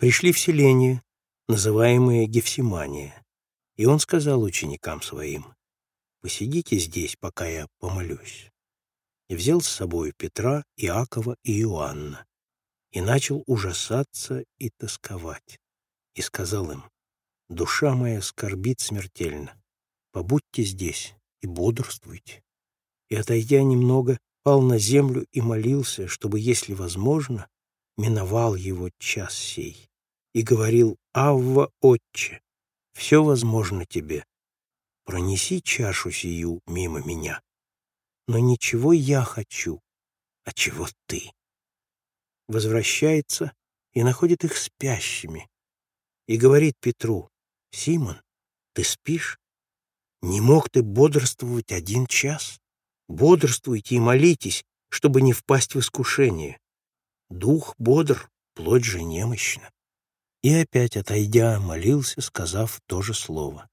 Пришли в селение, называемое Гефсимания, и он сказал ученикам своим, «Посидите здесь, пока я помолюсь». И взял с собой Петра, Иакова и Иоанна, и начал ужасаться и тосковать, и сказал им, «Душа моя скорбит смертельно, побудьте здесь и бодрствуйте». И, отойдя немного, пал на землю и молился, чтобы, если возможно, миновал его час сей и говорил «Авва, Отче, все возможно тебе. Пронеси чашу сию мимо меня. Но ничего я хочу, а чего ты». Возвращается и находит их спящими и говорит Петру «Симон, ты спишь? Не мог ты бодрствовать один час? Бодрствуйте и молитесь, чтобы не впасть в искушение. Дух бодр, плоть же немощна и опять, отойдя, молился, сказав то же слово.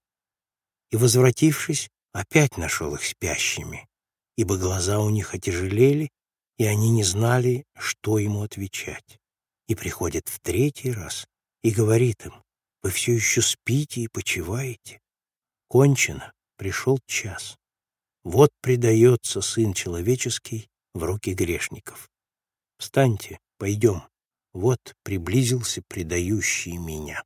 И, возвратившись, опять нашел их спящими, ибо глаза у них отяжелели, и они не знали, что ему отвечать. И приходит в третий раз и говорит им, «Вы все еще спите и почиваете? Кончено, пришел час. Вот предается Сын Человеческий в руки грешников. Встаньте, пойдем». Вот приблизился предающий меня.